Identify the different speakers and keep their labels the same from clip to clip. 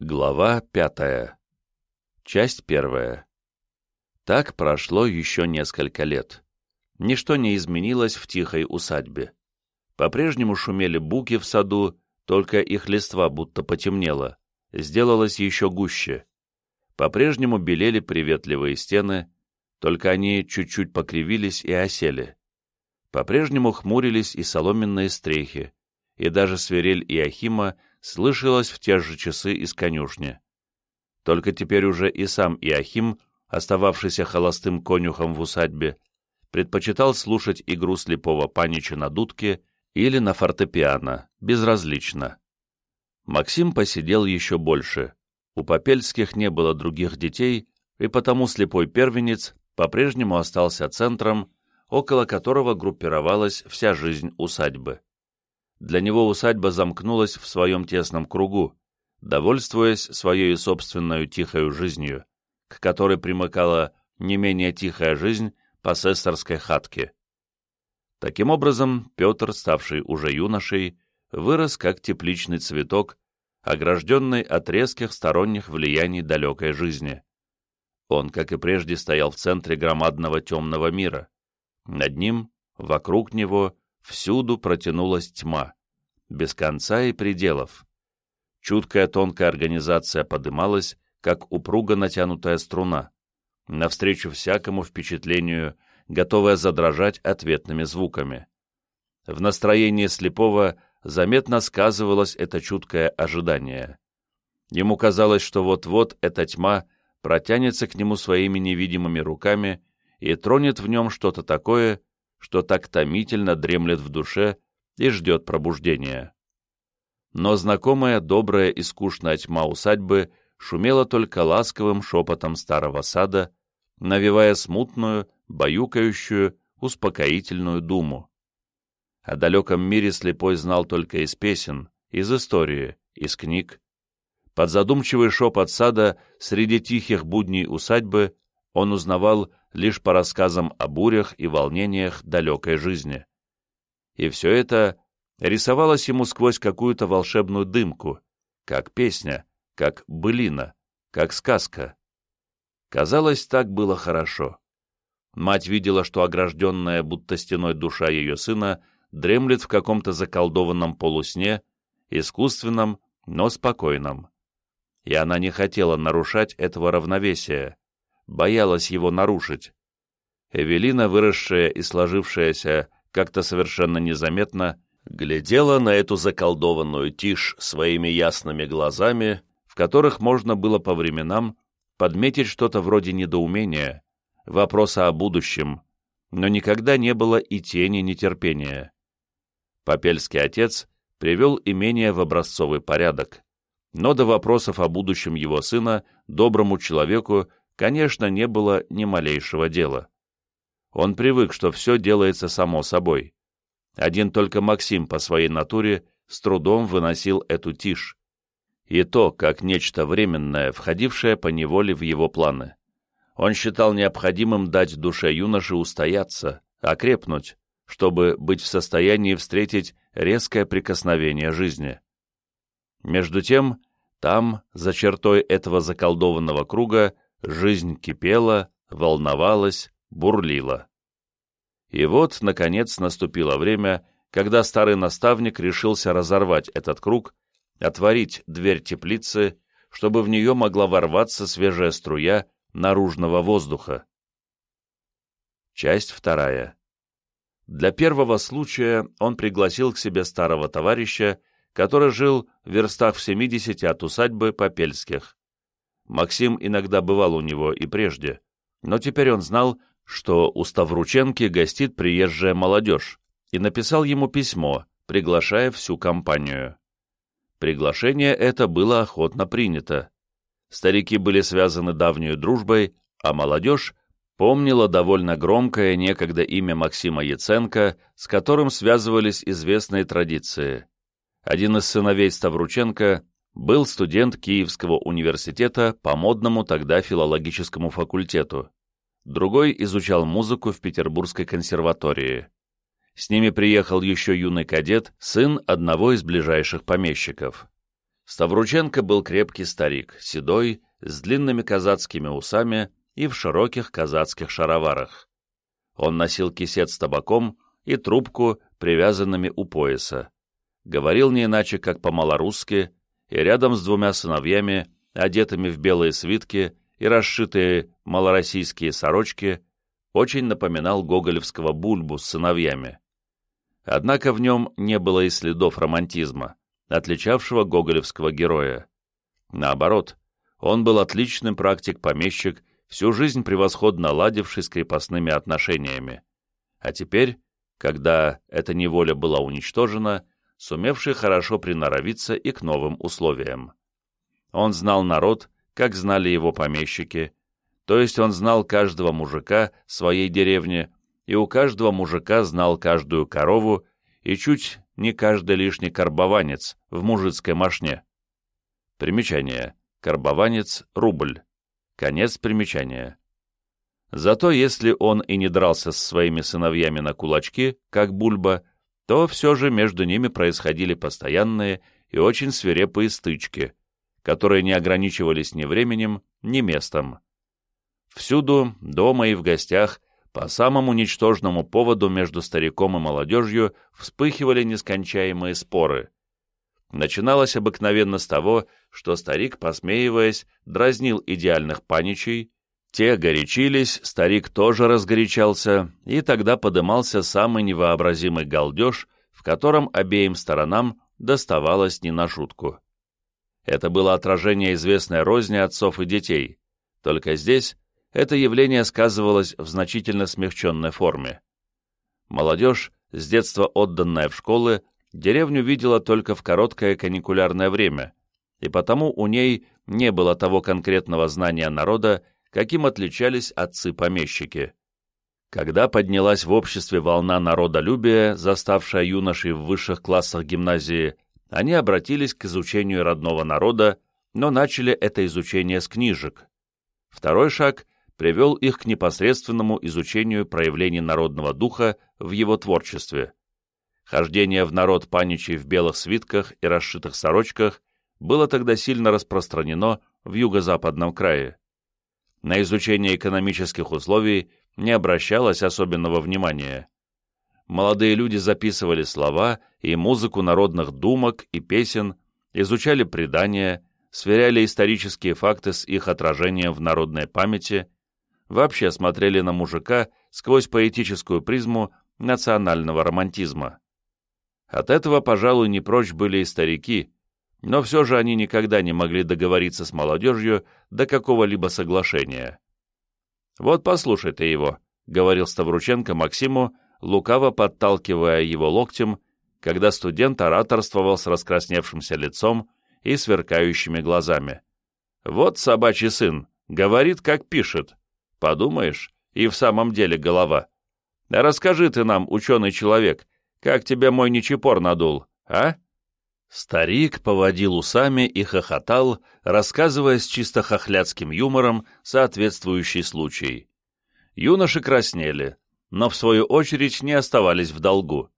Speaker 1: Глава пятая. Часть первая. Так прошло еще несколько лет. Ничто не изменилось в тихой усадьбе. По-прежнему шумели буки в саду, только их листва будто потемнело, сделалось еще гуще. По-прежнему белели приветливые стены, только они чуть-чуть покривились и осели. По-прежнему хмурились и соломенные стрехи, и даже свирель Иохима слышалось в те же часы из конюшни. Только теперь уже и сам Иохим, остававшийся холостым конюхом в усадьбе, предпочитал слушать игру слепого панича на дудке или на фортепиано, безразлично. Максим посидел еще больше. У Попельских не было других детей, и потому слепой первенец по-прежнему остался центром, около которого группировалась вся жизнь усадьбы. Для него усадьба замкнулась в своем тесном кругу, довольствуясь своей собственной тихой жизнью, к которой примыкала не менее тихая жизнь посессорской хатки. Таким образом, Петр, ставший уже юношей, вырос как тепличный цветок, огражденный от резких сторонних влияний далекой жизни. Он, как и прежде, стоял в центре громадного темного мира. Над ним, вокруг него, Всюду протянулась тьма, без конца и пределов. Чуткая тонкая организация подымалась, как упруго натянутая струна, навстречу всякому впечатлению, готовая задрожать ответными звуками. В настроении слепого заметно сказывалось это чуткое ожидание. Ему казалось, что вот-вот эта тьма протянется к нему своими невидимыми руками и тронет в нем что-то такое, что так томительно дремлет в душе и ждет пробуждения. Но знакомая, добрая и скучная тьма усадьбы шумела только ласковым шепотом старого сада, навевая смутную, баюкающую, успокоительную думу. О далеком мире слепой знал только из песен, из истории, из книг. Под задумчивый шепот сада среди тихих будней усадьбы он узнавал лишь по рассказам о бурях и волнениях далекой жизни. И все это рисовалось ему сквозь какую-то волшебную дымку, как песня, как былина, как сказка. Казалось, так было хорошо. Мать видела, что огражденная будто стеной душа ее сына дремлет в каком-то заколдованном полусне, искусственном, но спокойном. И она не хотела нарушать этого равновесия, боялась его нарушить. Эвелина, выросшая и сложившаяся как-то совершенно незаметно, глядела на эту заколдованную тишь своими ясными глазами, в которых можно было по временам подметить что-то вроде недоумения, вопроса о будущем, но никогда не было и тени нетерпения. Попельский отец привел имение в образцовый порядок, но до вопросов о будущем его сына, доброму человеку, конечно, не было ни малейшего дела. Он привык, что все делается само собой. Один только Максим по своей натуре с трудом выносил эту тишь. И то, как нечто временное, входившее по неволе в его планы. Он считал необходимым дать душе юноши устояться, окрепнуть, чтобы быть в состоянии встретить резкое прикосновение жизни. Между тем, там, за чертой этого заколдованного круга, Жизнь кипела, волновалась, бурлила. И вот, наконец, наступило время, когда старый наставник решился разорвать этот круг, отворить дверь теплицы, чтобы в нее могла ворваться свежая струя наружного воздуха. Часть вторая. Для первого случая он пригласил к себе старого товарища, который жил в верстах в 70 от усадьбы Попельских. Максим иногда бывал у него и прежде, но теперь он знал, что у Ставрученки гостит приезжая молодежь, и написал ему письмо, приглашая всю компанию. Приглашение это было охотно принято. Старики были связаны давней дружбой, а молодежь помнила довольно громкое некогда имя Максима Яценко, с которым связывались известные традиции. Один из сыновей Ставрученко был студент Киевского университета по модному тогда филологическому факультету. Другой изучал музыку в Петербургской консерватории. С ними приехал еще юный кадет, сын одного из ближайших помещиков. Ставрученко был крепкий старик, седой, с длинными казацкими усами и в широких казацких шароварах. Он носил кисет с табаком и трубку, привязанными у пояса. Говорил не иначе, как по-малорусски, и рядом с двумя сыновьями, одетыми в белые свитки и расшитые малороссийские сорочки, очень напоминал гоголевского бульбу с сыновьями. Однако в нем не было и следов романтизма, отличавшего гоголевского героя. Наоборот, он был отличным практик-помещик, всю жизнь превосходно ладивший с крепостными отношениями. А теперь, когда эта неволя была уничтожена, сумевший хорошо приноровиться и к новым условиям. Он знал народ, как знали его помещики, то есть он знал каждого мужика своей деревни, и у каждого мужика знал каждую корову и чуть не каждый лишний карбованец в мужицкой мошне. Примечание. Карбованец — рубль. Конец примечания. Зато если он и не дрался с своими сыновьями на кулачки, как Бульба, то все же между ними происходили постоянные и очень свирепые стычки, которые не ограничивались ни временем, ни местом. Всюду, дома и в гостях, по самому ничтожному поводу между стариком и молодежью вспыхивали нескончаемые споры. Начиналось обыкновенно с того, что старик, посмеиваясь, дразнил идеальных паничей, те горячились, старик тоже разгорячался, и тогда подымался самый невообразимый галдеж, в котором обеим сторонам доставалось не на шутку. Это было отражение известной розни отцов и детей, только здесь это явление сказывалось в значительно смягченной форме. Молодежь, с детства отданная в школы, деревню видела только в короткое каникулярное время, и потому у ней не было того конкретного знания народа, каким отличались отцы-помещики. Когда поднялась в обществе волна народолюбия, заставшая юношей в высших классах гимназии, они обратились к изучению родного народа, но начали это изучение с книжек. Второй шаг привел их к непосредственному изучению проявлений народного духа в его творчестве. Хождение в народ паничей в белых свитках и расшитых сорочках было тогда сильно распространено в юго-западном крае. На изучение экономических условий не обращалось особенного внимания. Молодые люди записывали слова и музыку народных думок и песен, изучали предания, сверяли исторические факты с их отражением в народной памяти – вообще смотрели на мужика сквозь поэтическую призму национального романтизма. От этого, пожалуй, не прочь были и старики, но все же они никогда не могли договориться с молодежью до какого-либо соглашения. «Вот послушай ты его», — говорил Ставрученко Максиму, лукаво подталкивая его локтем, когда студент ораторствовал с раскрасневшимся лицом и сверкающими глазами. «Вот собачий сын, говорит, как пишет. Подумаешь, и в самом деле голова. расскажи ты нам, ученый человек, как тебя мой нечепор надул, а?» Старик поводил усами и хохотал, рассказывая с чисто хохлядским юмором соответствующий случай. Юноши краснели, но в свою очередь не оставались в долгу.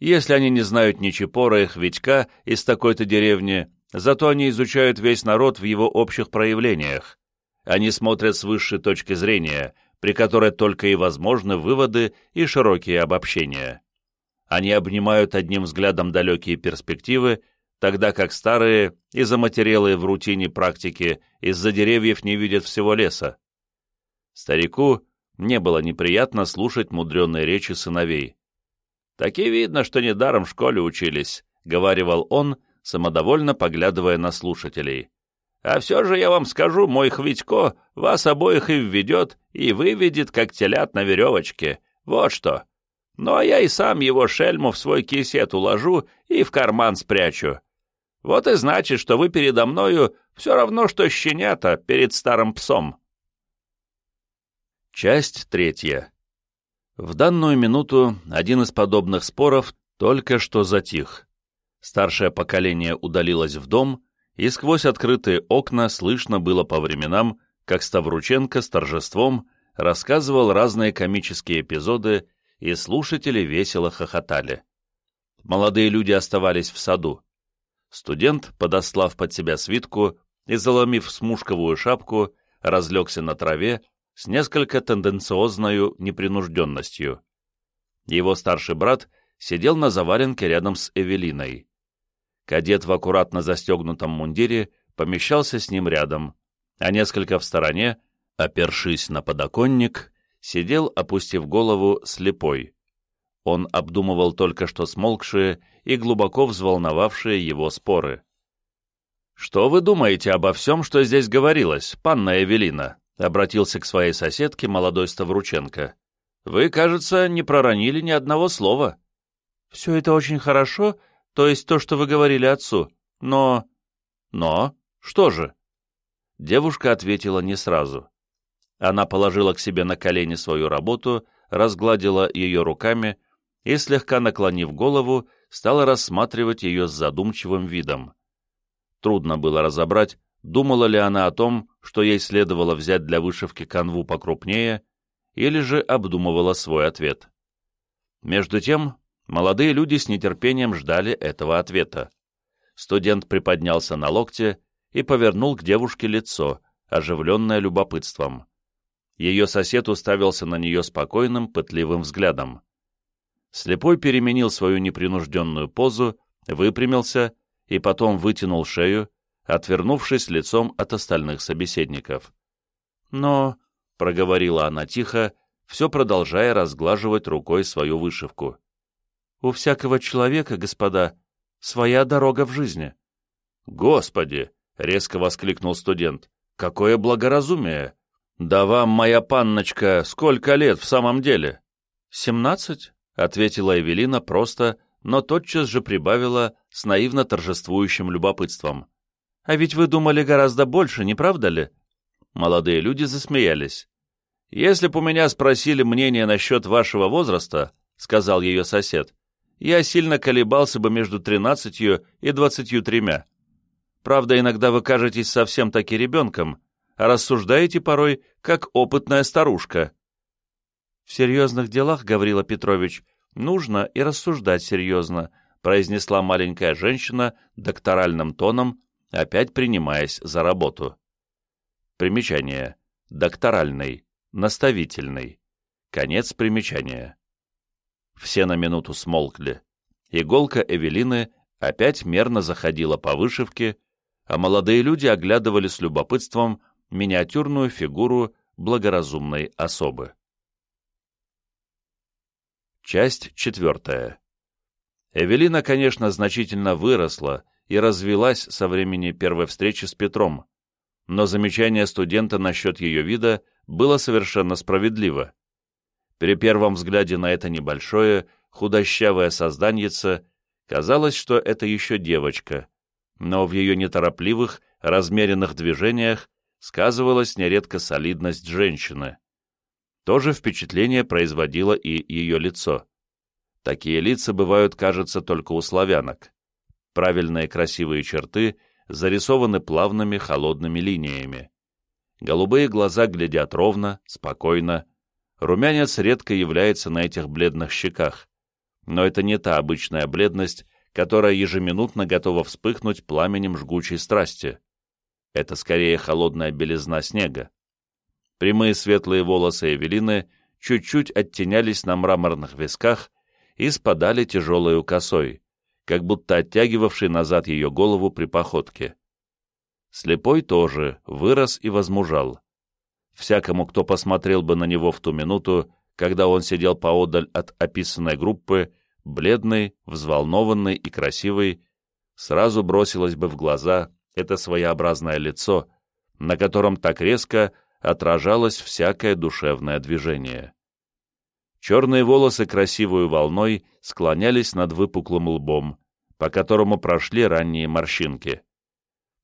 Speaker 1: Если они не знают ни Чепора и Хвитька из такой-то деревни, зато они изучают весь народ в его общих проявлениях. Они смотрят с высшей точки зрения, при которой только и возможны выводы и широкие обобщения. Они обнимают одним взглядом далекие перспективы, тогда как старые и заматерелые в рутине практики из-за деревьев не видят всего леса. Старику не было неприятно слушать мудреные речи сыновей. «Таки видно, что недаром в школе учились», — говаривал он, самодовольно поглядывая на слушателей. А все же я вам скажу, мой Хвитько вас обоих и введет, и выведет, как телят на веревочке. Вот что. Ну, а я и сам его шельму в свой кисет уложу и в карман спрячу. Вот и значит, что вы передо мною все равно, что щенята перед старым псом. Часть третья. В данную минуту один из подобных споров только что затих. Старшее поколение удалилось в дом, и сквозь открытые окна слышно было по временам, как Ставрученко с торжеством рассказывал разные комические эпизоды, и слушатели весело хохотали. Молодые люди оставались в саду. Студент, подослав под себя свитку и заломив смушковую шапку, разлегся на траве с несколько тенденциозною непринужденностью. Его старший брат сидел на заваленке рядом с Эвелиной. Кадет в аккуратно застегнутом мундире помещался с ним рядом, а несколько в стороне, опершись на подоконник, сидел, опустив голову, слепой. Он обдумывал только что смолкшие и глубоко взволновавшие его споры. «Что вы думаете обо всем, что здесь говорилось, панна Эвелина?» — обратился к своей соседке молодой Ставрученко. «Вы, кажется, не проронили ни одного слова». «Все это очень хорошо, то есть то, что вы говорили отцу, но...» «Но? Что же?» Девушка ответила не сразу. Она положила к себе на колени свою работу, разгладила ее руками и, слегка наклонив голову, стала рассматривать ее с задумчивым видом. Трудно было разобрать, думала ли она о том, что ей следовало взять для вышивки канву покрупнее, или же обдумывала свой ответ. Между тем, молодые люди с нетерпением ждали этого ответа. Студент приподнялся на локте и повернул к девушке лицо, оживленное любопытством. Ее сосед уставился на нее спокойным, пытливым взглядом. Слепой переменил свою непринужденную позу, выпрямился и потом вытянул шею, отвернувшись лицом от остальных собеседников. «Но», — проговорила она тихо, все продолжая разглаживать рукой свою вышивку, «у всякого человека, господа, своя дорога в жизни». «Господи!» — резко воскликнул студент. «Какое благоразумие! Да вам, моя панночка, сколько лет в самом деле?» «Семнадцать?» — ответила Эвелина просто, но тотчас же прибавила с наивно торжествующим любопытством. «А ведь вы думали гораздо больше, не правда ли?» Молодые люди засмеялись. «Если бы у меня спросили мнение насчет вашего возраста, — сказал ее сосед, — я сильно колебался бы между тринадцатью и двадцатью тремя. Правда, иногда вы кажетесь совсем-таки ребенком, а рассуждаете порой, как опытная старушка». «В серьезных делах, Гаврила Петрович, нужно и рассуждать серьезно», произнесла маленькая женщина докторальным тоном, опять принимаясь за работу. Примечание. Докторальный. Наставительный. Конец примечания. Все на минуту смолкли. Иголка Эвелины опять мерно заходила по вышивке, а молодые люди оглядывали с любопытством миниатюрную фигуру благоразумной особы. Часть четвертая. Эвелина, конечно, значительно выросла и развелась со времени первой встречи с Петром, но замечание студента насчет ее вида было совершенно справедливо. При первом взгляде на это небольшое, худощавое созданьице казалось, что это еще девочка, но в ее неторопливых, размеренных движениях сказывалась нередко солидность женщины. То же впечатление производило и ее лицо. Такие лица бывают, кажется, только у славянок. Правильные красивые черты зарисованы плавными холодными линиями. Голубые глаза глядят ровно, спокойно. Румянец редко является на этих бледных щеках. Но это не та обычная бледность, которая ежеминутно готова вспыхнуть пламенем жгучей страсти. Это скорее холодная белизна снега. Прямые светлые волосы Эвелины чуть-чуть оттенялись на мраморных висках и спадали тяжелой косой, как будто оттягивавший назад ее голову при походке. Слепой тоже вырос и возмужал. Всякому, кто посмотрел бы на него в ту минуту, когда он сидел поодаль от описанной группы, бледный, взволнованный и красивый, сразу бросилось бы в глаза это своеобразное лицо, на котором так резко отражалось всякое душевное движение. Черные волосы красивую волной склонялись над выпуклым лбом, по которому прошли ранние морщинки.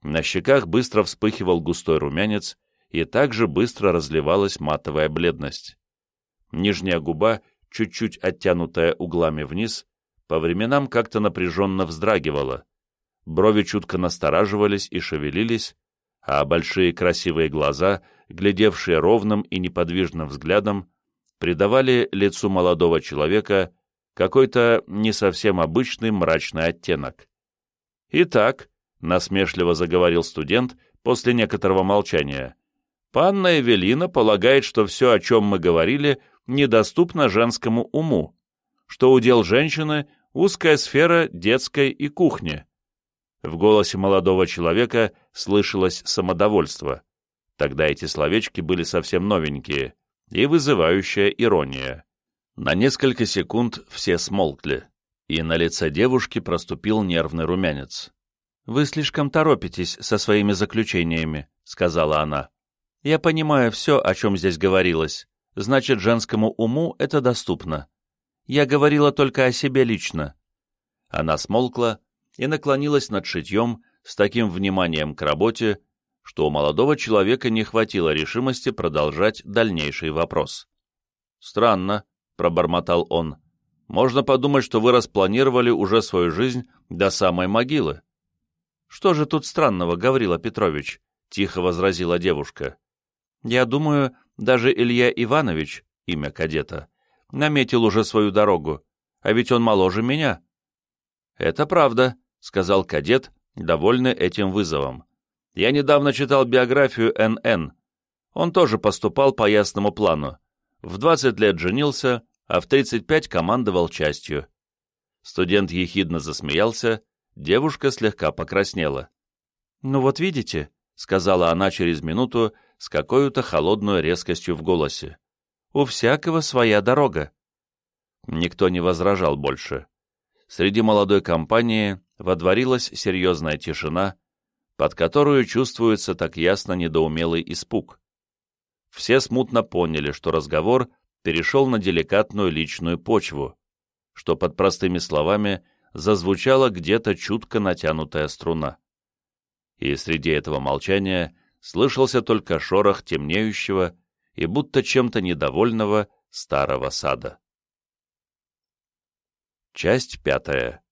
Speaker 1: На щеках быстро вспыхивал густой румянец, и также быстро разливалась матовая бледность. Нижняя губа, чуть-чуть оттянутая углами вниз, по временам как-то напряженно вздрагивала, брови чутко настораживались и шевелились, а большие красивые глаза, глядевшие ровным и неподвижным взглядом, придавали лицу молодого человека какой-то не совсем обычный мрачный оттенок. «Итак», — насмешливо заговорил студент после некоторого молчания, «панна Эвелина полагает, что все, о чем мы говорили, недоступно женскому уму, что удел женщины — узкая сфера детской и кухни». В голосе молодого человека слышалось самодовольство. Тогда эти словечки были совсем новенькие и вызывающая ирония. На несколько секунд все смолкли, и на лице девушки проступил нервный румянец. «Вы слишком торопитесь со своими заключениями», — сказала она. «Я понимаю все, о чем здесь говорилось. Значит, женскому уму это доступно. Я говорила только о себе лично». Она смолкла и наклонилась над шитьем с таким вниманием к работе, что у молодого человека не хватило решимости продолжать дальнейший вопрос. «Странно», — пробормотал он. «Можно подумать, что вы распланировали уже свою жизнь до самой могилы». «Что же тут странного, Гаврила Петрович?» — тихо возразила девушка. «Я думаю, даже Илья Иванович, имя кадета, наметил уже свою дорогу, а ведь он моложе меня». «Это правда», — сказал кадет, довольный этим вызовом. Я недавно читал биографию Н.Н. Он тоже поступал по ясному плану. В 20 лет женился, а в 35 командовал частью. Студент ехидно засмеялся, девушка слегка покраснела. «Ну вот видите», — сказала она через минуту с какой-то холодной резкостью в голосе, — «у всякого своя дорога». Никто не возражал больше. Среди молодой компании водворилась серьезная тишина, под которую чувствуется так ясно недоумелый испуг. Все смутно поняли, что разговор перешел на деликатную личную почву, что под простыми словами зазвучала где-то чутко натянутая струна. И среди этого молчания слышался только шорох темнеющего и будто чем-то недовольного старого сада. Часть пятая.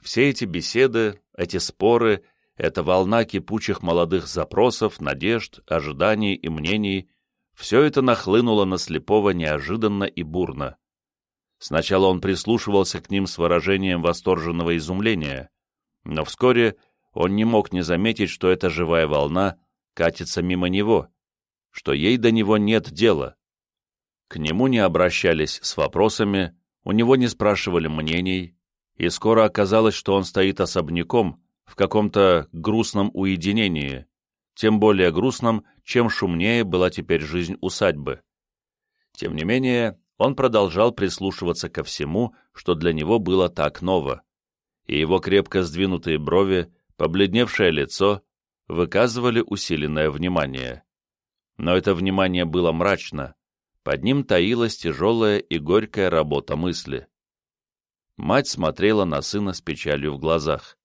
Speaker 1: Все эти беседы, эти споры эта волна кипучих молодых запросов, надежд, ожиданий и мнений, все это нахлынуло на слепого неожиданно и бурно. Сначала он прислушивался к ним с выражением восторженного изумления, но вскоре он не мог не заметить, что эта живая волна катится мимо него, что ей до него нет дела. К нему не обращались с вопросами, у него не спрашивали мнений, и скоро оказалось, что он стоит особняком, в каком-то грустном уединении, тем более грустном, чем шумнее была теперь жизнь усадьбы. Тем не менее, он продолжал прислушиваться ко всему, что для него было так ново, и его крепко сдвинутые брови, побледневшее лицо выказывали усиленное внимание. Но это внимание было мрачно, под ним таилась тяжелая и горькая работа мысли. Мать смотрела на сына с печалью в глазах.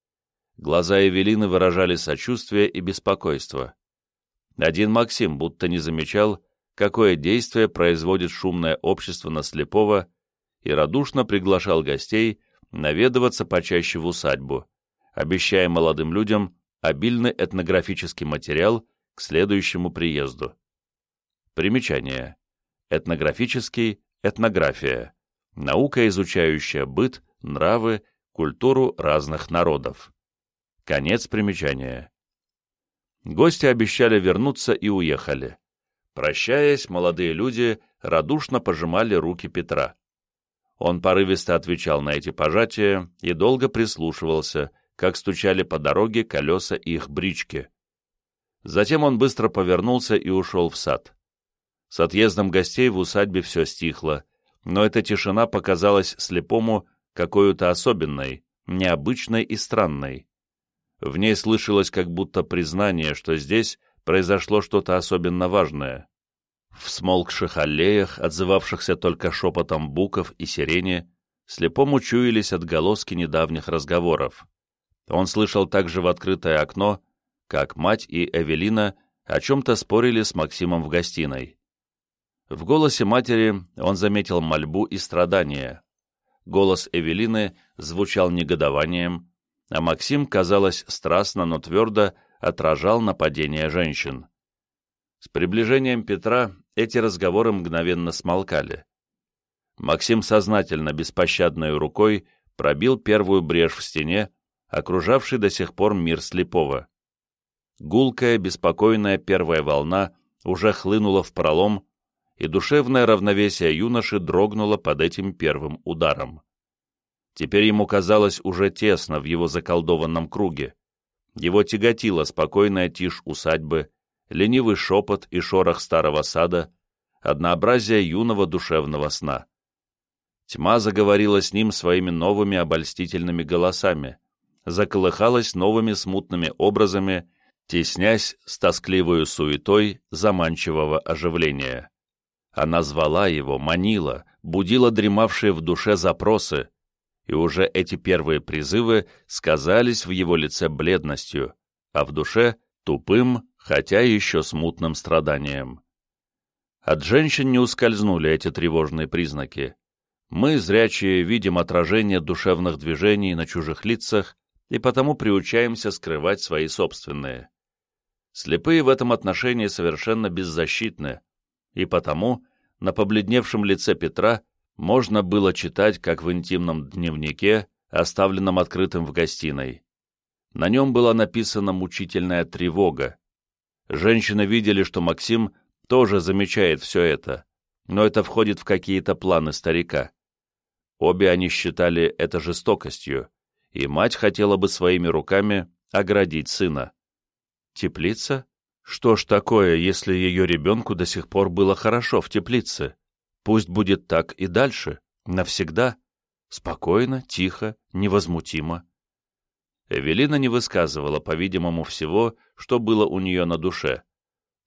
Speaker 1: Глаза Эвелины выражали сочувствие и беспокойство. Один Максим будто не замечал, какое действие производит шумное общество на слепого, и радушно приглашал гостей наведываться почаще в усадьбу, обещая молодым людям обильный этнографический материал к следующему приезду. Примечание. Этнографический – этнография. Наука, изучающая быт, нравы, культуру разных народов. Конец примечания. Гости обещали вернуться и уехали. Прощаясь, молодые люди радушно пожимали руки Петра. Он порывисто отвечал на эти пожатия и долго прислушивался, как стучали по дороге колеса их брички. Затем он быстро повернулся и ушел в сад. С отъездом гостей в усадьбе все стихло, но эта тишина показалась слепому какой-то особенной, необычной и странной. В ней слышалось как будто признание, что здесь произошло что-то особенно важное. В смолкших аллеях, отзывавшихся только шепотом буков и сирени, слепому чуялись отголоски недавних разговоров. Он слышал также в открытое окно, как мать и Эвелина о чем-то спорили с Максимом в гостиной. В голосе матери он заметил мольбу и страдания. Голос Эвелины звучал негодованием, а Максим, казалось, страстно, но твердо отражал нападение женщин. С приближением Петра эти разговоры мгновенно смолкали. Максим сознательно, беспощадной рукой пробил первую брешь в стене, окружавший до сих пор мир слепого. Гулкая, беспокойная первая волна уже хлынула в пролом, и душевное равновесие юноши дрогнуло под этим первым ударом. Теперь ему казалось уже тесно в его заколдованном круге. Его тяготила спокойная тишь усадьбы, ленивый шепот и шорох старого сада, однообразие юного душевного сна. Тьма заговорила с ним своими новыми обольстительными голосами, заколыхалась новыми смутными образами, теснясь с тоскливою суетой заманчивого оживления. Она звала его, манила, будила дремавшие в душе запросы, и уже эти первые призывы сказались в его лице бледностью, а в душе — тупым, хотя еще смутным страданием. От женщин не ускользнули эти тревожные признаки. Мы, зрячие, видим отражение душевных движений на чужих лицах и потому приучаемся скрывать свои собственные. Слепые в этом отношении совершенно беззащитны, и потому на побледневшем лице Петра можно было читать, как в интимном дневнике, оставленном открытым в гостиной. На нем была написана мучительная тревога. Женщины видели, что Максим тоже замечает все это, но это входит в какие-то планы старика. Обе они считали это жестокостью, и мать хотела бы своими руками оградить сына. Теплица? Что ж такое, если ее ребенку до сих пор было хорошо в теплице? Пусть будет так и дальше, навсегда. Спокойно, тихо, невозмутимо. Эвелина не высказывала, по-видимому, всего, что было у нее на душе.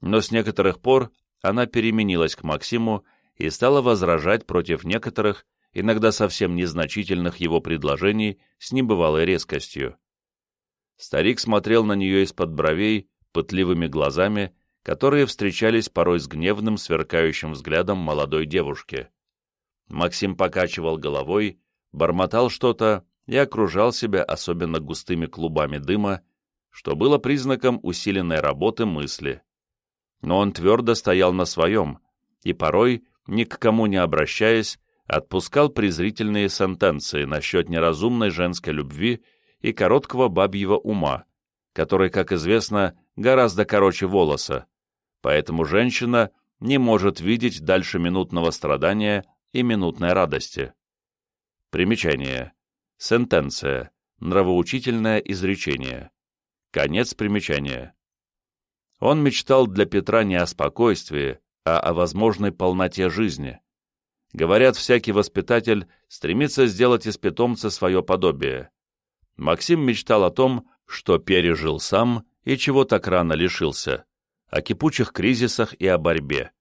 Speaker 1: Но с некоторых пор она переменилась к Максиму и стала возражать против некоторых, иногда совсем незначительных его предложений с небывалой резкостью. Старик смотрел на нее из-под бровей пытливыми глазами, которые встречались порой с гневным, сверкающим взглядом молодой девушки. Максим покачивал головой, бормотал что-то и окружал себя особенно густыми клубами дыма, что было признаком усиленной работы мысли. Но он твердо стоял на своем и порой, ни к кому не обращаясь, отпускал презрительные сентенции насчет неразумной женской любви и короткого бабьего ума, который, как известно, гораздо короче волоса, поэтому женщина не может видеть дальше минутного страдания и минутной радости. Примечание. Сентенция. Нравоучительное изречение. Конец примечания. Он мечтал для Петра не о спокойствии, а о возможной полноте жизни. Говорят, всякий воспитатель стремится сделать из питомца свое подобие. Максим мечтал о том, что пережил сам и чего так рано лишился, о кипучих кризисах и о борьбе.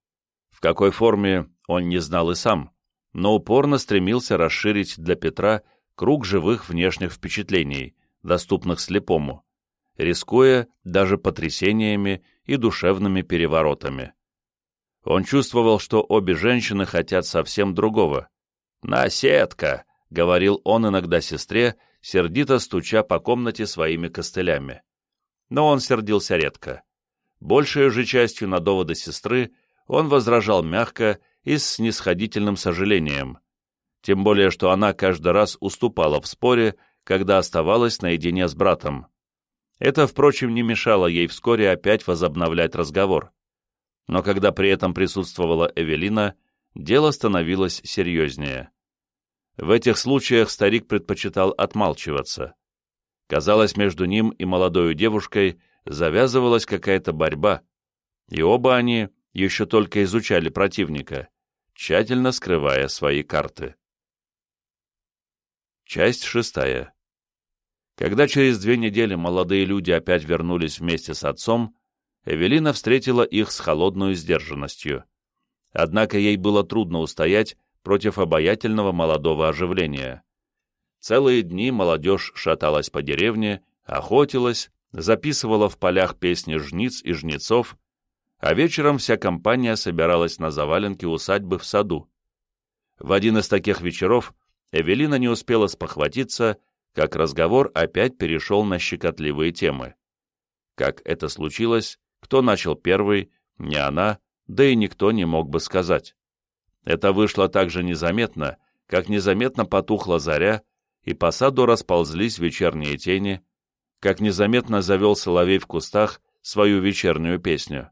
Speaker 1: В какой форме он не знал и сам, но упорно стремился расширить для Петра круг живых внешних впечатлений, доступных слепому, рискуя даже потрясениями и душевными переворотами. Он чувствовал, что обе женщины хотят совсем другого. «Наседка!» — говорил он иногда сестре, сердито стуча по комнате своими костылями. Но он сердился редко. Большей же частью на доводы сестры он возражал мягко и с снисходительным сожалением. Тем более, что она каждый раз уступала в споре, когда оставалась наедине с братом. Это, впрочем, не мешало ей вскоре опять возобновлять разговор. Но когда при этом присутствовала Эвелина, дело становилось серьезнее. В этих случаях старик предпочитал отмалчиваться. Казалось, между ним и молодой девушкой завязывалась какая-то борьба, и оба они еще только изучали противника, тщательно скрывая свои карты. Часть шестая. Когда через две недели молодые люди опять вернулись вместе с отцом, Эвелина встретила их с холодной сдержанностью. Однако ей было трудно устоять против обаятельного молодого оживления. Целые дни молодежь шаталась по деревне, охотилась, записывала в полях песни жниц и жнецов, а вечером вся компания собиралась на заваленке усадьбы в саду. В один из таких вечеров Эвелина не успела спохватиться, как разговор опять перешел на щекотливые темы. Как это случилось, кто начал первый, не она, да и никто не мог бы сказать. Это вышло так же незаметно, как незаметно потухла заря, и по саду расползлись вечерние тени, как незаметно завел соловей в кустах свою вечернюю песню.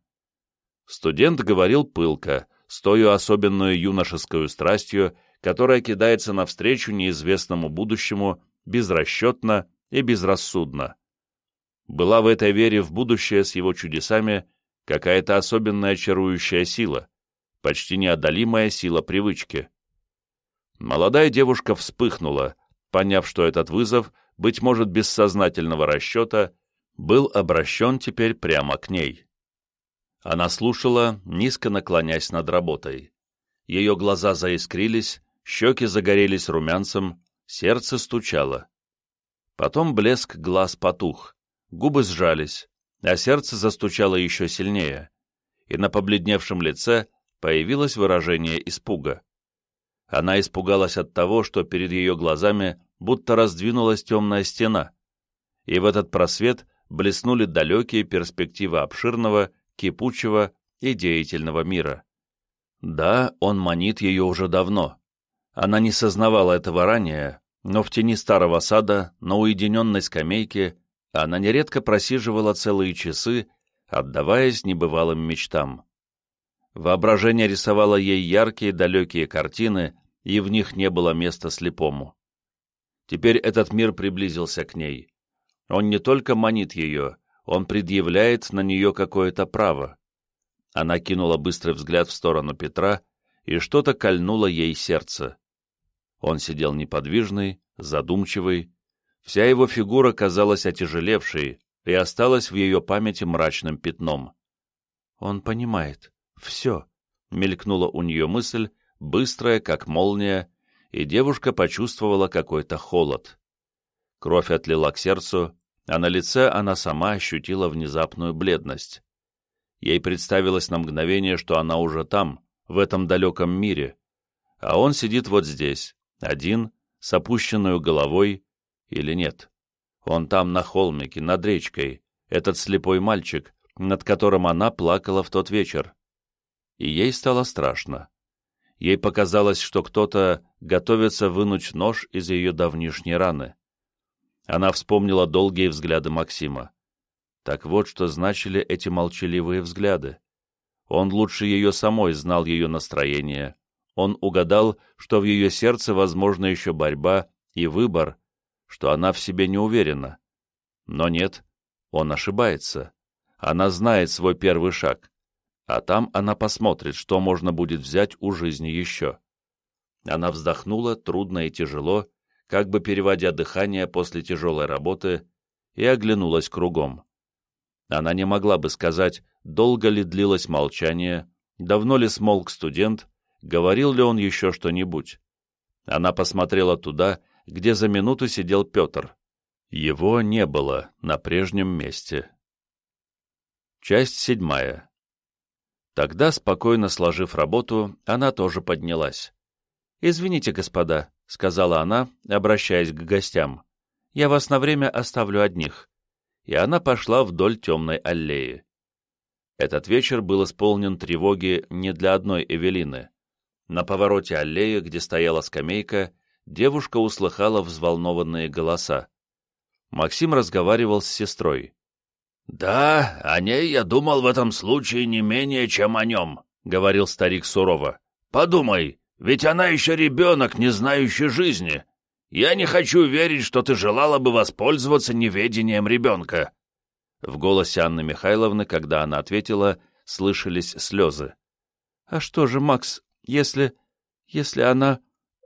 Speaker 1: Студент говорил пылко, с той особенную юношескую страстью, которая кидается навстречу неизвестному будущему безрасчетно и безрассудно. Была в этой вере в будущее с его чудесами какая-то особенная чарующая сила, почти неодолимая сила привычки. Молодая девушка вспыхнула, поняв, что этот вызов, быть может, бессознательного расчета, был обращен теперь прямо к ней. Она слушала, низко наклонясь над работой. Ее глаза заискрились, щеки загорелись румянцем, сердце стучало. Потом блеск глаз потух, губы сжались, а сердце застучало еще сильнее, и на побледневшем лице появилось выражение испуга. Она испугалась от того, что перед ее глазами будто раздвинулась темная стена, и в этот просвет блеснули далекие перспективы обширного, кипучего и деятельного мира. Да, он манит ее уже давно. Она не сознавала этого ранее, но в тени старого сада, на уединенной скамейке, она нередко просиживала целые часы, отдаваясь небывалым мечтам. Воображение рисовало ей яркие далекие картины, и в них не было места слепому. Теперь этот мир приблизился к ней. Он не только манит ее, он предъявляет на нее какое-то право. Она кинула быстрый взгляд в сторону Петра, и что-то кольнуло ей сердце. Он сидел неподвижный, задумчивый, вся его фигура казалась отяжелевшей и осталась в ее памяти мрачным пятном. «Он понимает. Все», — мелькнула у нее мысль, быстрая, как молния, и девушка почувствовала какой-то холод. Кровь отлила к сердцу, а на лице она сама ощутила внезапную бледность. Ей представилось на мгновение, что она уже там, в этом далеком мире, а он сидит вот здесь, один, с опущенной головой, или нет. Он там, на холмике, над речкой, этот слепой мальчик, над которым она плакала в тот вечер. И ей стало страшно. Ей показалось, что кто-то готовится вынуть нож из ее давнишней раны. Она вспомнила долгие взгляды Максима. Так вот, что значили эти молчаливые взгляды. Он лучше ее самой знал ее настроение. Он угадал, что в ее сердце возможна еще борьба и выбор, что она в себе не уверена. Но нет, он ошибается. Она знает свой первый шаг. А там она посмотрит, что можно будет взять у жизни еще. Она вздохнула трудно и тяжело, как бы переводя дыхание после тяжелой работы, и оглянулась кругом. Она не могла бы сказать, долго ли длилось молчание, давно ли смолк студент, говорил ли он еще что-нибудь. Она посмотрела туда, где за минуту сидел Петр. Его не было на прежнем месте. Часть седьмая. Тогда, спокойно сложив работу, она тоже поднялась. «Извините, господа, — сказала она, обращаясь к гостям. «Я вас на время оставлю одних». И она пошла вдоль темной аллеи. Этот вечер был исполнен тревоги не для одной Эвелины. На повороте аллеи, где стояла скамейка, девушка услыхала взволнованные голоса. Максим разговаривал с сестрой. «Да, о ней я думал в этом случае не менее, чем о нем», — говорил старик сурово. «Подумай, ведь она еще ребенок, не знающий жизни. Я не хочу верить, что ты желала бы воспользоваться неведением ребенка». В голосе Анны Михайловны, когда она ответила, слышались слезы. «А что же, Макс, если... если она...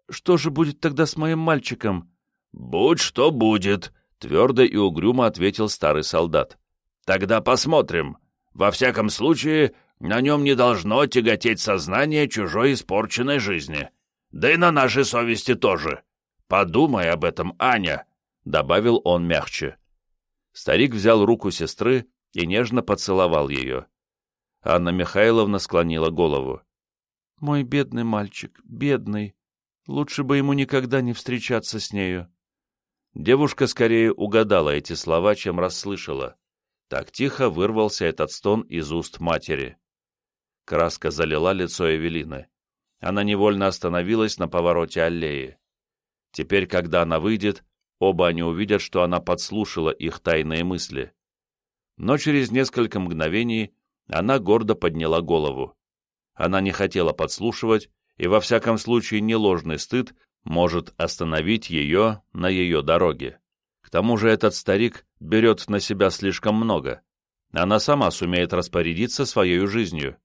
Speaker 1: Что же будет тогда с моим мальчиком?» «Будь что будет», — твердо и угрюмо ответил старый солдат. «Тогда посмотрим. Во всяком случае, на нем не должно тяготеть сознание чужой испорченной жизни. Да и на нашей совести тоже. Подумай об этом, Аня», — добавил он мягче. Старик взял руку сестры и нежно поцеловал ее. Анна Михайловна склонила голову. «Мой бедный мальчик, бедный. Лучше бы ему никогда не встречаться с нею». Девушка скорее угадала эти слова, чем расслышала. Так тихо вырвался этот стон из уст матери. Краска залила лицо Эвелины. Она невольно остановилась на повороте аллеи. Теперь, когда она выйдет, оба они увидят, что она подслушала их тайные мысли. Но через несколько мгновений она гордо подняла голову. Она не хотела подслушивать, и во всяком случае не ложный стыд может остановить ее на ее дороге. К тому же этот старик берет на себя слишком много. Она сама сумеет распорядиться своей жизнью.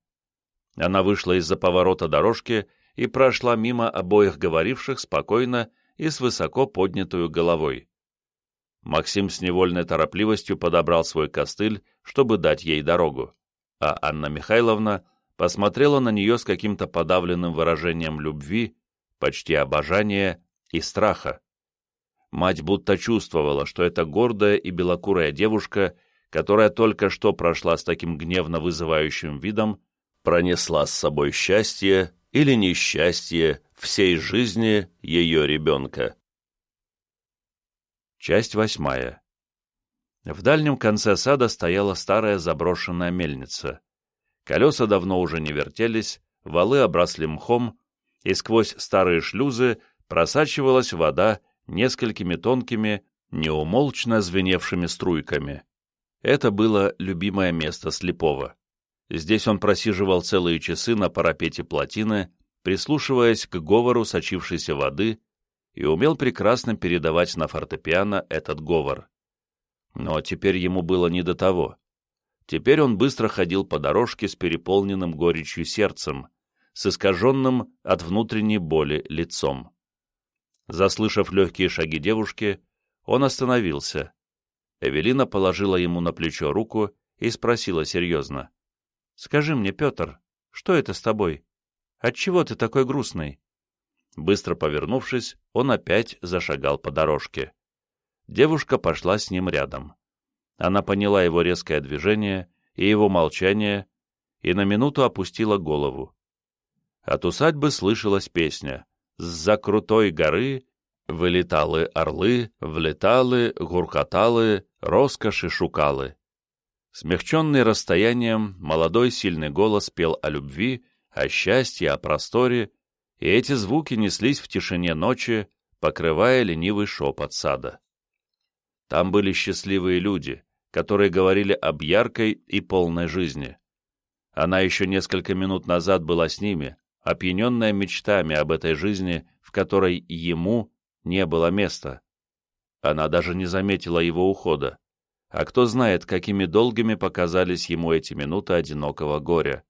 Speaker 1: Она вышла из-за поворота дорожки и прошла мимо обоих говоривших спокойно и с высоко поднятую головой. Максим с невольной торопливостью подобрал свой костыль, чтобы дать ей дорогу, а Анна Михайловна посмотрела на нее с каким-то подавленным выражением любви, почти обожания и страха. Мать будто чувствовала, что эта гордая и белокурая девушка, которая только что прошла с таким гневно вызывающим видом, пронесла с собой счастье или несчастье всей жизни ее ребенка. Часть восьмая. В дальнем конце сада стояла старая заброшенная мельница. Колеса давно уже не вертелись, валы обросли мхом, и сквозь старые шлюзы просачивалась вода несколькими тонкими, неумолчно звеневшими струйками. Это было любимое место слепого. Здесь он просиживал целые часы на парапете плотины, прислушиваясь к говору сочившейся воды, и умел прекрасно передавать на фортепиано этот говор. Но теперь ему было не до того. Теперь он быстро ходил по дорожке с переполненным горечью сердцем, с искаженным от внутренней боли лицом. Заслышав легкие шаги девушки, он остановился. Эвелина положила ему на плечо руку и спросила серьезно. — Скажи мне, Петр, что это с тобой? Отчего ты такой грустный? Быстро повернувшись, он опять зашагал по дорожке. Девушка пошла с ним рядом. Она поняла его резкое движение и его молчание, и на минуту опустила голову. От усадьбы слышалась песня с-за крутой горы вылетали орлы, влетали, гуркотали, роскоши шукалы. Смягченный расстоянием, молодой сильный голос пел о любви, о счастье, о просторе, и эти звуки неслись в тишине ночи, покрывая ленивый шепот сада. Там были счастливые люди, которые говорили об яркой и полной жизни. Она еще несколько минут назад была с ними, опьяненная мечтами об этой жизни, в которой ему не было места. Она даже не заметила его ухода. А кто знает, какими долгими показались ему эти минуты одинокого горя.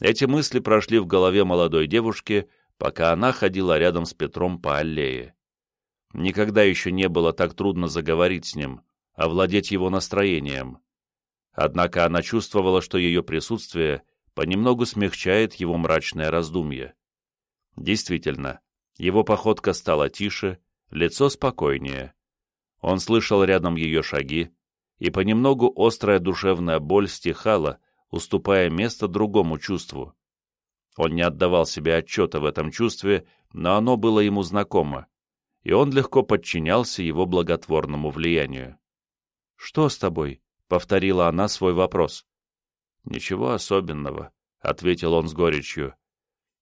Speaker 1: Эти мысли прошли в голове молодой девушки, пока она ходила рядом с Петром по аллее. Никогда еще не было так трудно заговорить с ним, овладеть его настроением. Однако она чувствовала, что ее присутствие — понемногу смягчает его мрачное раздумье. Действительно, его походка стала тише, лицо спокойнее. Он слышал рядом ее шаги, и понемногу острая душевная боль стихала, уступая место другому чувству. Он не отдавал себе отчета в этом чувстве, но оно было ему знакомо, и он легко подчинялся его благотворному влиянию. «Что с тобой?» — повторила она свой вопрос. «Ничего особенного», — ответил он с горечью.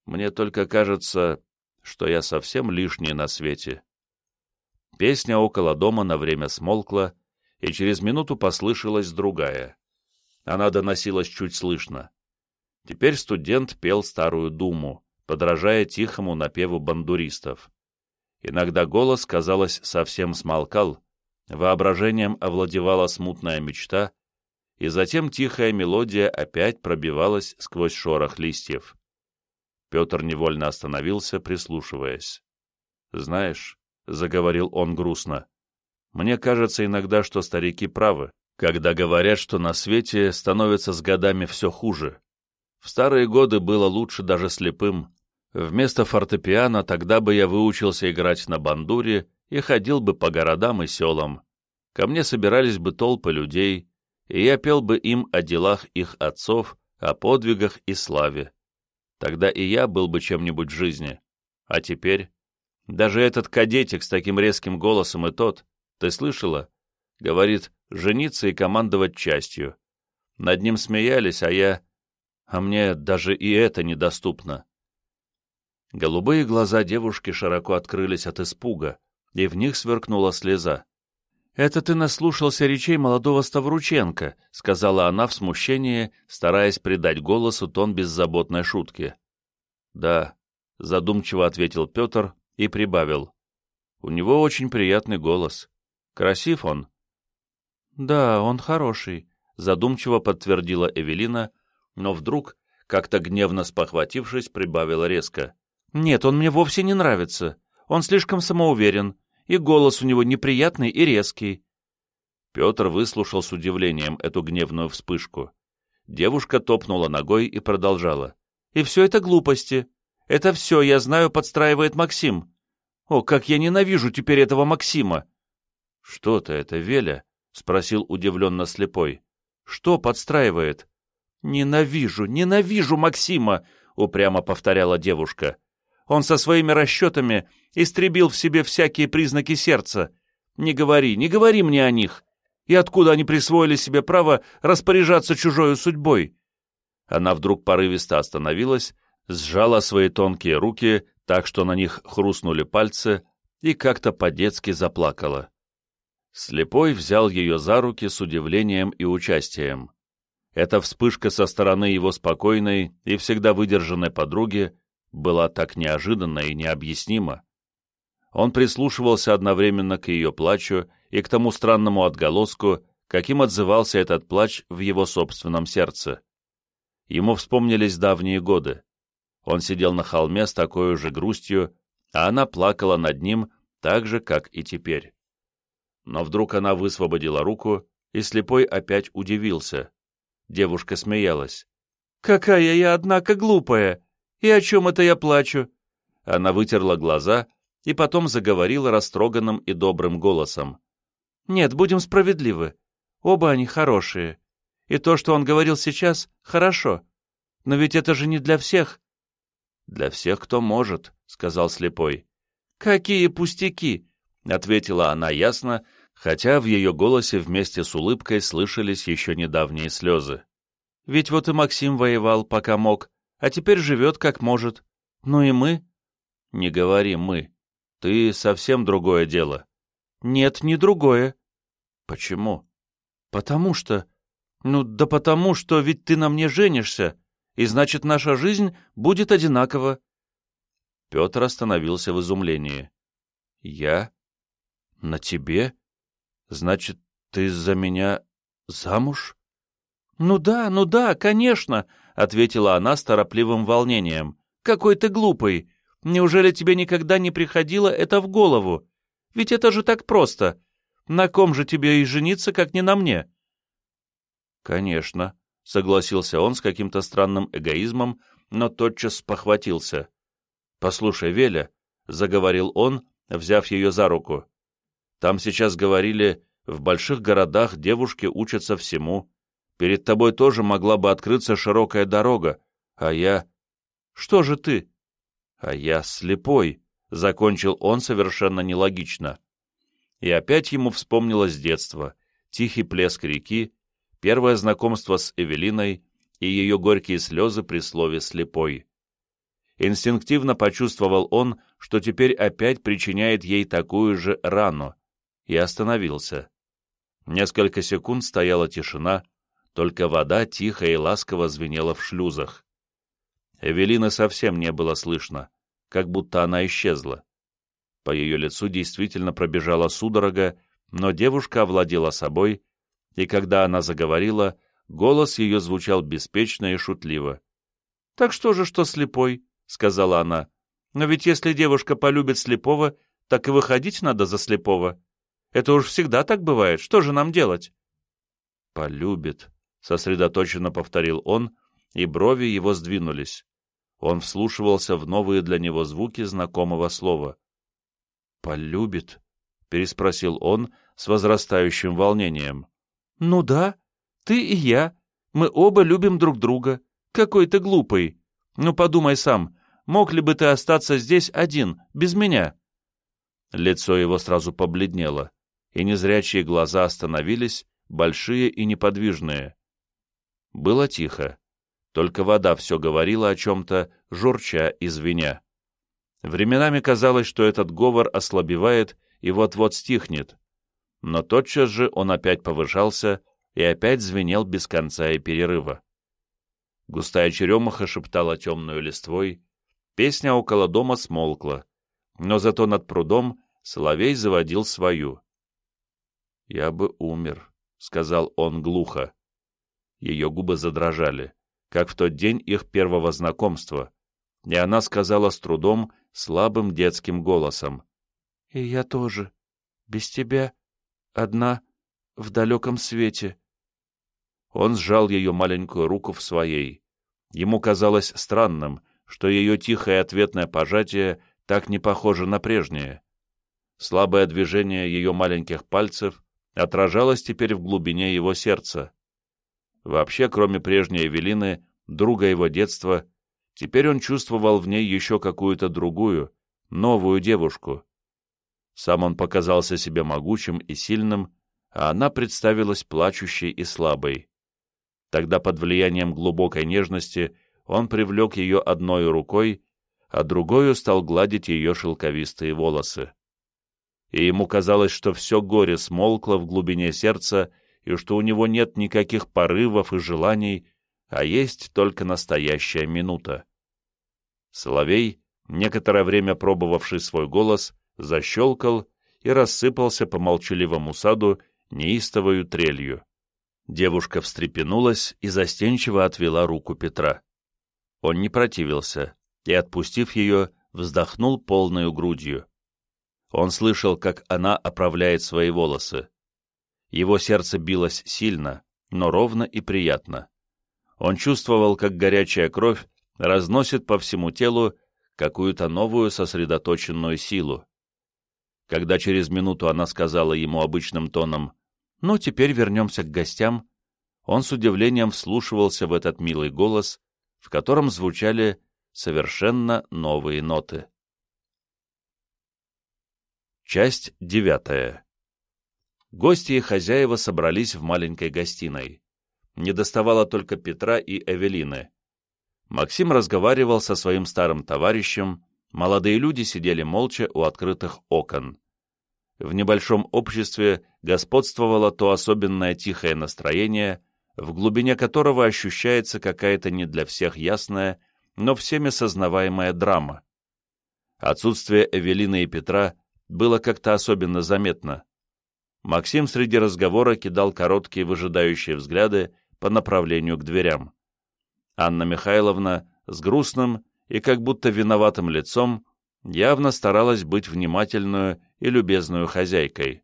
Speaker 1: «Мне только кажется, что я совсем лишний на свете». Песня около дома на время смолкла, и через минуту послышалась другая. Она доносилась чуть слышно. Теперь студент пел старую думу, подражая тихому напеву бандуристов. Иногда голос, казалось, совсем смолкал, воображением овладевала смутная мечта, и затем тихая мелодия опять пробивалась сквозь шорох листьев. Петр невольно остановился, прислушиваясь. «Знаешь», — заговорил он грустно, — «мне кажется иногда, что старики правы, когда говорят, что на свете становится с годами все хуже. В старые годы было лучше даже слепым. Вместо фортепиано тогда бы я выучился играть на бандуре и ходил бы по городам и селам. Ко мне собирались бы толпы людей, и я пел бы им о делах их отцов, о подвигах и славе. Тогда и я был бы чем-нибудь в жизни. А теперь? Даже этот кадетик с таким резким голосом и тот, ты слышала? Говорит, жениться и командовать частью. Над ним смеялись, а я... А мне даже и это недоступно. Голубые глаза девушки широко открылись от испуга, и в них сверкнула слеза. «Это ты наслушался речей молодого Ставрученко», — сказала она в смущении, стараясь придать голосу тон беззаботной шутки. «Да», — задумчиво ответил Петр и прибавил. «У него очень приятный голос. Красив он». «Да, он хороший», — задумчиво подтвердила Эвелина, но вдруг, как-то гневно спохватившись, прибавила резко. «Нет, он мне вовсе не нравится. Он слишком самоуверен, и голос у него неприятный и резкий». Петр выслушал с удивлением эту гневную вспышку. Девушка топнула ногой и продолжала. «И все это глупости. Это все, я знаю, подстраивает Максим. О, как я ненавижу теперь этого Максима!» «Что-то это, Веля?» — спросил удивленно слепой. «Что подстраивает?» «Ненавижу, ненавижу Максима!» — упрямо повторяла девушка. «Он со своими расчетами истребил в себе всякие признаки сердца. Не говори, не говори мне о них. И откуда они присвоили себе право распоряжаться чужой судьбой?» Она вдруг порывисто остановилась, сжала свои тонкие руки, так что на них хрустнули пальцы, и как-то по-детски заплакала. Слепой взял ее за руки с удивлением и участием. Эта вспышка со стороны его спокойной и всегда выдержанной подруги была так неожиданна и необъяснима. Он прислушивался одновременно к ее плачу и к тому странному отголоску, каким отзывался этот плач в его собственном сердце. Ему вспомнились давние годы. Он сидел на холме с такой же грустью, а она плакала над ним так же, как и теперь. Но вдруг она высвободила руку, и слепой опять удивился. Девушка смеялась. «Какая я, однако, глупая! И о чем это я плачу?» Она вытерла глаза и потом заговорила растроганным и добрым голосом. «Нет, будем справедливы. Оба они хорошие. И то, что он говорил сейчас, хорошо. Но ведь это же не для всех». «Для всех, кто может», — сказал слепой. «Какие пустяки!» — ответила она ясно, хотя в ее голосе вместе с улыбкой слышались еще недавние слезы. «Ведь вот и Максим воевал, пока мог, а теперь живет как может. Ну и мы?» «Не говори «мы». Ты совсем другое дело». «Нет, не другое». «Почему?» «Потому что...» «Ну, да потому что ведь ты на мне женишься, и значит, наша жизнь будет одинакова». Петр остановился в изумлении. «Я? На тебе? Значит, ты за меня замуж?» «Ну да, ну да, конечно», — ответила она с торопливым волнением. «Какой ты глупый! Неужели тебе никогда не приходило это в голову? Ведь это же так просто. На ком же тебе и жениться, как не на мне?» «Конечно», — согласился он с каким-то странным эгоизмом, но тотчас похватился. «Послушай, Веля», — заговорил он, взяв ее за руку, — «там сейчас говорили, в больших городах девушки учатся всему. Перед тобой тоже могла бы открыться широкая дорога, а я...» «Что же ты?» «А я слепой», — закончил он совершенно нелогично. И опять ему вспомнилось детство, тихий плеск реки, первое знакомство с Эвелиной и ее горькие слезы при слове «слепой». Инстинктивно почувствовал он, что теперь опять причиняет ей такую же рану, и остановился. Несколько секунд стояла тишина, только вода тихо и ласково звенела в шлюзах. Эвелины совсем не было слышно, как будто она исчезла. По ее лицу действительно пробежала судорога, но девушка овладела собой, и когда она заговорила, голос ее звучал беспечно и шутливо. «Так что же, что слепой?» — сказала она. «Но ведь если девушка полюбит слепого, так и выходить надо за слепого. Это уж всегда так бывает. Что же нам делать?» «Полюбит», — сосредоточенно повторил он, и брови его сдвинулись. Он вслушивался в новые для него звуки знакомого слова. «Полюбит?» — переспросил он с возрастающим волнением. «Ну да, ты и я. Мы оба любим друг друга. Какой ты глупый. Ну подумай сам, мог ли бы ты остаться здесь один, без меня?» Лицо его сразу побледнело, и незрячие глаза остановились, большие и неподвижные. Было тихо. Только вода все говорила о чем-то, журча и звеня. Временами казалось, что этот говор ослабевает и вот-вот стихнет, но тотчас же он опять повышался и опять звенел без конца и перерыва. Густая черемуха шептала темную листвой, песня около дома смолкла, но зато над прудом соловей заводил свою. «Я бы умер», — сказал он глухо. Ее губы задрожали, как в тот день их первого знакомства, и она сказала с трудом, слабым детским голосом. «И я тоже. Без тебя. Одна. В далеком свете». Он сжал ее маленькую руку в своей. Ему казалось странным, что ее тихое ответное пожатие так не похоже на прежнее. Слабое движение ее маленьких пальцев отражалось теперь в глубине его сердца. Вообще, кроме прежней Эвелины, друга его детства, теперь он чувствовал в ней еще какую-то другую, новую девушку. Сам он показался себе могучим и сильным, а она представилась плачущей и слабой. Тогда под влиянием глубокой нежности он привлек ее одной рукой, а другою стал гладить ее шелковистые волосы. И ему казалось, что все горе смолкло в глубине сердца, и что у него нет никаких порывов и желаний, а есть только настоящая минута. Соловей, некоторое время пробовавший свой голос, защелкал и рассыпался по молчаливому саду неистовою трелью. Девушка встрепенулась и застенчиво отвела руку Петра. Он не противился и, отпустив ее, вздохнул полную грудью. Он слышал, как она оправляет свои волосы. Его сердце билось сильно, но ровно и приятно. Он чувствовал, как горячая кровь разносит по всему телу какую-то новую сосредоточенную силу. Когда через минуту она сказала ему обычным тоном «Ну, теперь вернемся к гостям», он с удивлением вслушивался в этот милый голос, в котором звучали совершенно новые ноты. Часть девятая Гости и хозяева собрались в маленькой гостиной. Не доставало только Петра и Эвелины. Максим разговаривал со своим старым товарищем, молодые люди сидели молча у открытых окон в небольшом обществе господствовало то особенное тихое настроение, в глубине которого ощущается какая-то не для всех ясная, но всеми сознаваемая драма. Отсутствие Эвелины и Петра было как-то особенно заметно. Максим среди разговора кидал короткие выжидающие взгляды по направлению к дверям. Анна Михайловна с грустным и как будто виноватым лицом явно старалась быть внимательную и любезную хозяйкой.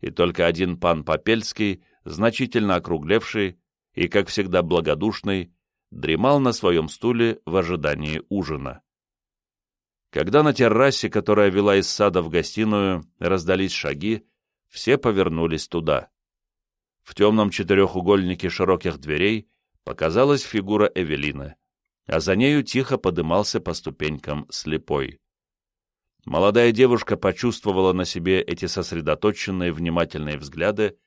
Speaker 1: И только один пан Попельский, значительно округлевший и, как всегда, благодушный, дремал на своем стуле в ожидании ужина. Когда на террасе, которая вела из сада в гостиную, раздались шаги, все повернулись туда. В темном четырехугольнике широких дверей показалась фигура Эвелины, а за нею тихо подымался по ступенькам слепой. Молодая девушка почувствовала на себе эти сосредоточенные внимательные взгляды,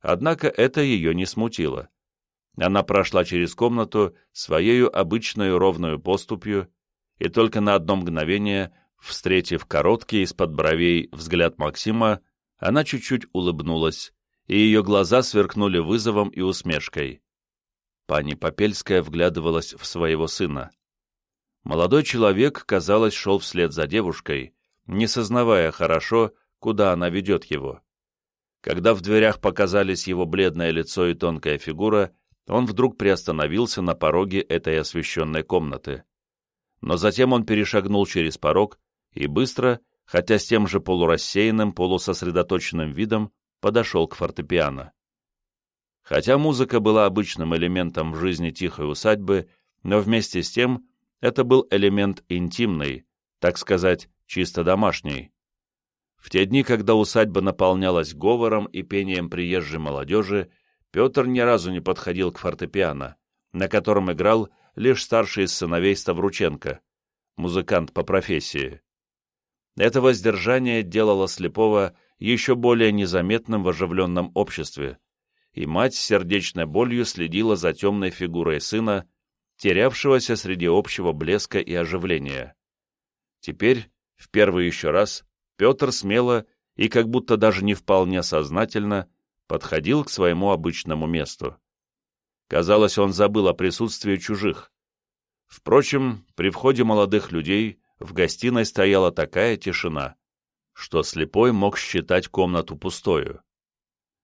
Speaker 1: однако это ее не смутило. Она прошла через комнату своею обычную ровную поступью, и только на одно мгновение, встретив короткий из-под бровей взгляд Максима, она чуть-чуть улыбнулась, и ее глаза сверкнули вызовом и усмешкой. Пани Попельская вглядывалась в своего сына. Молодой человек, казалось, шел вслед за девушкой, не сознавая хорошо, куда она ведет его. Когда в дверях показались его бледное лицо и тонкая фигура, он вдруг приостановился на пороге этой освещенной комнаты. Но затем он перешагнул через порог и быстро, хотя с тем же полурассеянным, полусосредоточенным видом, подошел к фортепиано. Хотя музыка была обычным элементом в жизни тихой усадьбы, но вместе с тем это был элемент интимный, так сказать, чисто домашней. В те дни, когда усадьба наполнялась говором и пением приезжей молодежи, Петр ни разу не подходил к фортепиано, на котором играл лишь старший из сыновей Ставрученко, музыкант по профессии. Это воздержание делало Слепого еще более незаметным в оживленном обществе, и мать с сердечной болью следила за темной фигурой сына, терявшегося среди общего блеска и оживления. Теперь, в первый еще раз, Петр смело и как будто даже не вполне сознательно подходил к своему обычному месту. Казалось, он забыл о присутствии чужих. Впрочем, при входе молодых людей в гостиной стояла такая тишина, что слепой мог считать комнату пустою.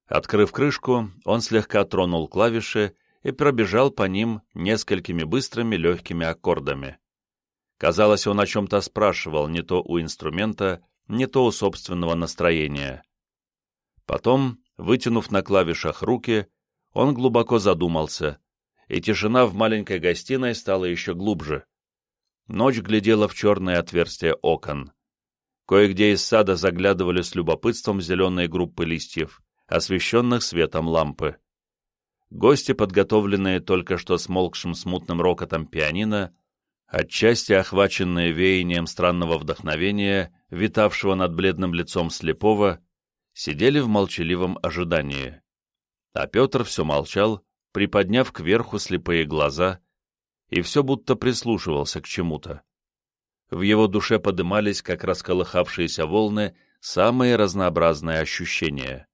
Speaker 1: Открыв крышку, он слегка тронул клавиши и пробежал по ним несколькими быстрыми легкими аккордами. Казалось, он о чем-то спрашивал не то у инструмента, не то у собственного настроения. Потом, вытянув на клавишах руки, он глубоко задумался, и тишина в маленькой гостиной стала еще глубже. Ночь глядела в черное отверстие окон. Кое-где из сада заглядывали с любопытством зеленые группы листьев, освещенных светом лампы. Гости, подготовленные только что смолкшим смутным рокотом пианино, отчасти охваченные веянием странного вдохновения, витавшего над бледным лицом слепого, сидели в молчаливом ожидании. А Петр все молчал, приподняв кверху слепые глаза, и все будто прислушивался к чему-то. В его душе подымались, как расколыхавшиеся волны, самые разнообразные ощущения.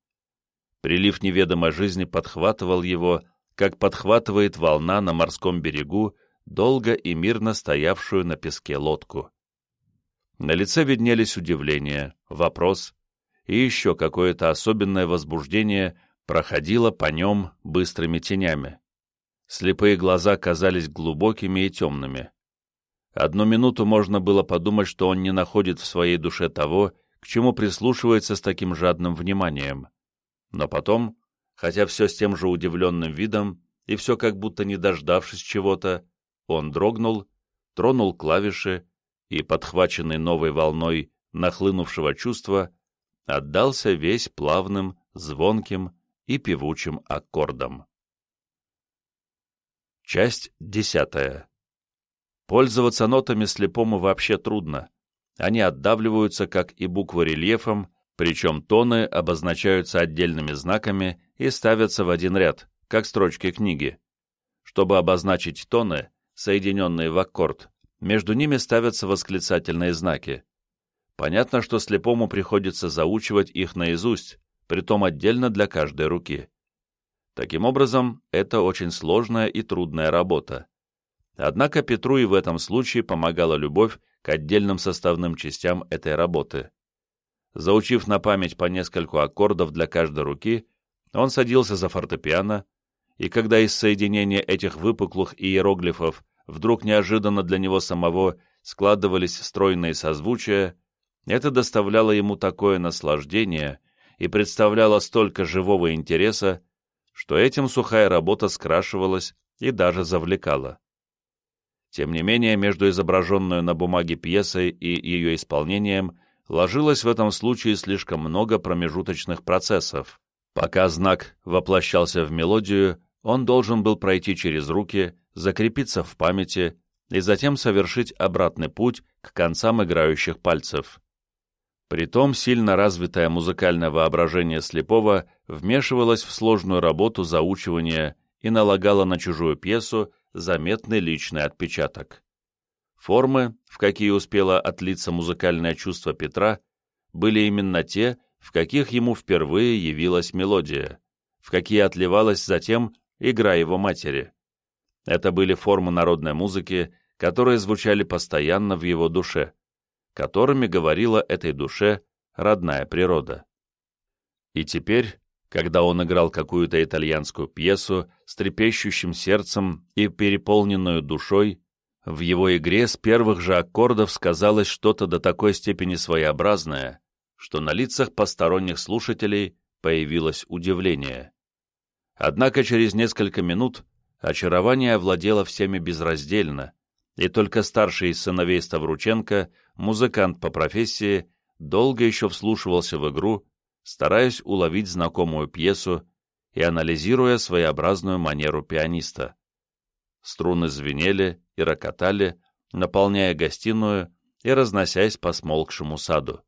Speaker 1: Прилив неведомой жизни подхватывал его, как подхватывает волна на морском берегу долго и мирно стоявшую на песке лодку. На лице виднелись удивление, вопрос, и еще какое-то особенное возбуждение проходило по нем быстрыми тенями. Слепые глаза казались глубокими и темными. Одну минуту можно было подумать, что он не находит в своей душе того, к чему прислушивается с таким жадным вниманием. Но потом, хотя все с тем же удивленным видом, и все как будто не дождавшись чего-то, он дрогнул, тронул клавиши и, подхваченный новой волной нахлынувшего чувства, отдался весь плавным, звонким и певучим аккордам. Часть десятая. Пользоваться нотами слепому вообще трудно. Они отдавливаются, как и буквы рельефом, причем тоны обозначаются отдельными знаками и ставятся в один ряд, как строчки книги. Чтобы обозначить тоны, соединенные в аккорд, между ними ставятся восклицательные знаки. Понятно, что слепому приходится заучивать их наизусть, притом отдельно для каждой руки. Таким образом, это очень сложная и трудная работа. Однако Петру и в этом случае помогала любовь к отдельным составным частям этой работы. Заучив на память по нескольку аккордов для каждой руки, он садился за фортепиано, и когда из соединения этих выпуклых иероглифов вдруг неожиданно для него самого складывались стройные созвучия, это доставляло ему такое наслаждение и представляло столько живого интереса, что этим сухая работа скрашивалась и даже завлекала. Тем не менее, между изображенной на бумаге пьесой и ее исполнением ложилось в этом случае слишком много промежуточных процессов. Пока знак воплощался в мелодию, он должен был пройти через руки, закрепиться в памяти и затем совершить обратный путь к концам играющих пальцев. Притом сильно развитое музыкальное воображение слепого вмешивалось в сложную работу заучивания и налагало на чужую пьесу заметный личный отпечаток. Формы, в какие успело отлиться музыкальное чувство Петра, были именно те, в каких ему впервые явилась мелодия, в какие отливалась затем игра его матери. Это были формы народной музыки, которые звучали постоянно в его душе, которыми говорила этой душе родная природа. И теперь, когда он играл какую-то итальянскую пьесу с трепещущим сердцем и переполненную душой, в его игре с первых же аккордов сказалось что-то до такой степени своеобразное, что на лицах посторонних слушателей появилось удивление. Однако через несколько минут очарование овладело всеми безраздельно, и только старший из сыновей Ставрученко, музыкант по профессии, долго еще вслушивался в игру, стараясь уловить знакомую пьесу и анализируя своеобразную манеру пианиста. Струны звенели и рокотали, наполняя гостиную и разносясь по смолкшему саду.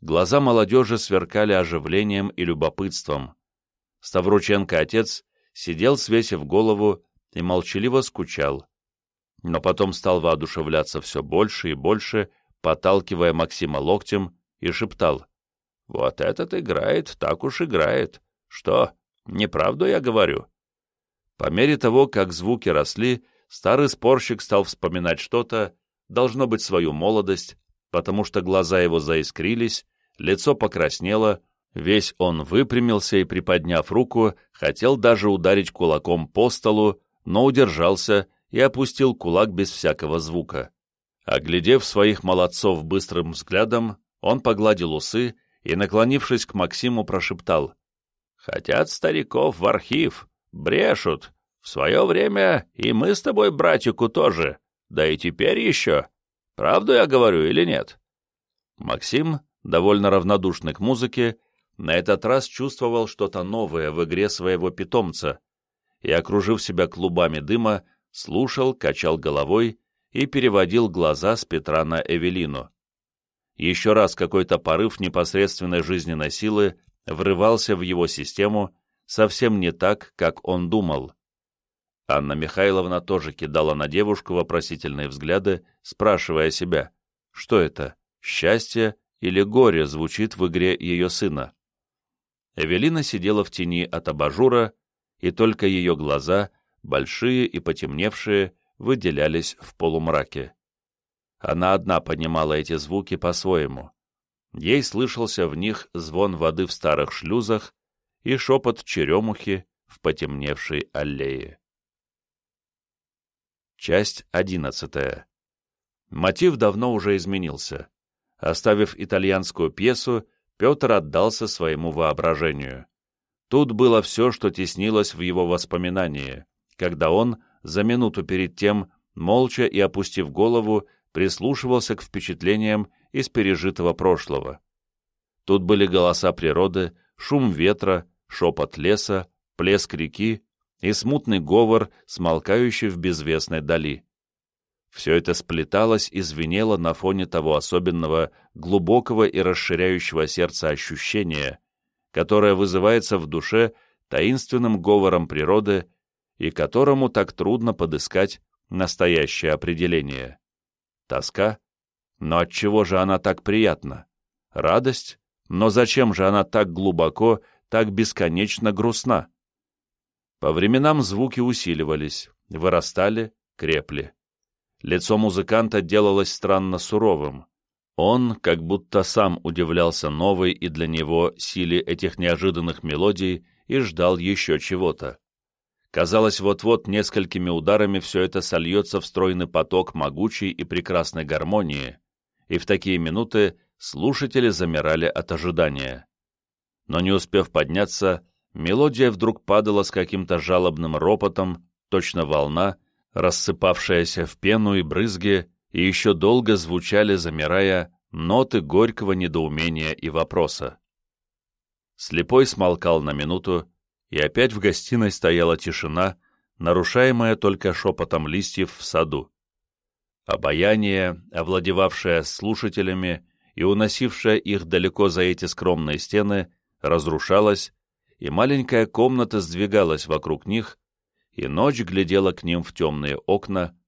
Speaker 1: Глаза молодежи сверкали оживлением и любопытством. Ставрученко отец сидел, свесив голову, и молчаливо скучал. Но потом стал воодушевляться все больше и больше подталкивая Максима локтем, и шептал. «Вот этот играет, так уж играет. Что, неправду я говорю?» По мере того, как звуки росли, старый спорщик стал вспоминать что-то, должно быть свою молодость, потому что глаза его заискрились, лицо покраснело, весь он выпрямился и, приподняв руку, хотел даже ударить кулаком по столу, но удержался и опустил кулак без всякого звука. Оглядев своих молодцов быстрым взглядом, он погладил усы и, наклонившись к Максиму, прошептал. «Хотят стариков в архив, брешут. В свое время и мы с тобой, братику, тоже. Да и теперь еще. Правду я говорю или нет?» Максим, довольно равнодушный к музыке, на этот раз чувствовал что-то новое в игре своего питомца и, окружив себя клубами дыма, слушал, качал головой и переводил глаза с Петра на Эвелину. Еще раз какой-то порыв непосредственной жизненной силы врывался в его систему совсем не так, как он думал. Анна Михайловна тоже кидала на девушку вопросительные взгляды, спрашивая себя, что это, счастье или горе звучит в игре ее сына. Эвелина сидела в тени от абажура, и только ее глаза, большие и потемневшие, выделялись в полумраке. Она одна понимала эти звуки по-своему. Ей слышался в них звон воды в старых шлюзах и шепот черемухи в потемневшей аллее. Часть одиннадцатая. Мотив давно уже изменился. Оставив итальянскую пьесу, Петр отдался своему воображению. Тут было все, что теснилось в его воспоминании, когда он, за минуту перед тем, молча и опустив голову, прислушивался к впечатлениям из пережитого прошлого. Тут были голоса природы, шум ветра, шепот леса, плеск реки и смутный говор, смолкающий в безвестной дали. Все это сплеталось и звенело на фоне того особенного, глубокого и расширяющего сердца ощущения, которое вызывается в душе таинственным говором природы и которому так трудно подыскать настоящее определение. Тоска? Но от чего же она так приятна? Радость? Но зачем же она так глубоко, так бесконечно грустна? По временам звуки усиливались, вырастали, крепли. Лицо музыканта делалось странно суровым. Он как будто сам удивлялся новой и для него силе этих неожиданных мелодий и ждал еще чего-то. Казалось, вот-вот несколькими ударами все это сольется в стройный поток могучей и прекрасной гармонии, и в такие минуты слушатели замирали от ожидания. Но не успев подняться, мелодия вдруг падала с каким-то жалобным ропотом, точно волна, рассыпавшаяся в пену и брызги, и еще долго звучали, замирая, ноты горького недоумения и вопроса. Слепой смолкал на минуту, и опять в гостиной стояла тишина, нарушаемая только шепотом листьев в саду. Обаяние, овладевавшее слушателями и уносившее их далеко за эти скромные стены, разрушалось, и маленькая комната сдвигалась вокруг них, и ночь глядела к ним в темные окна,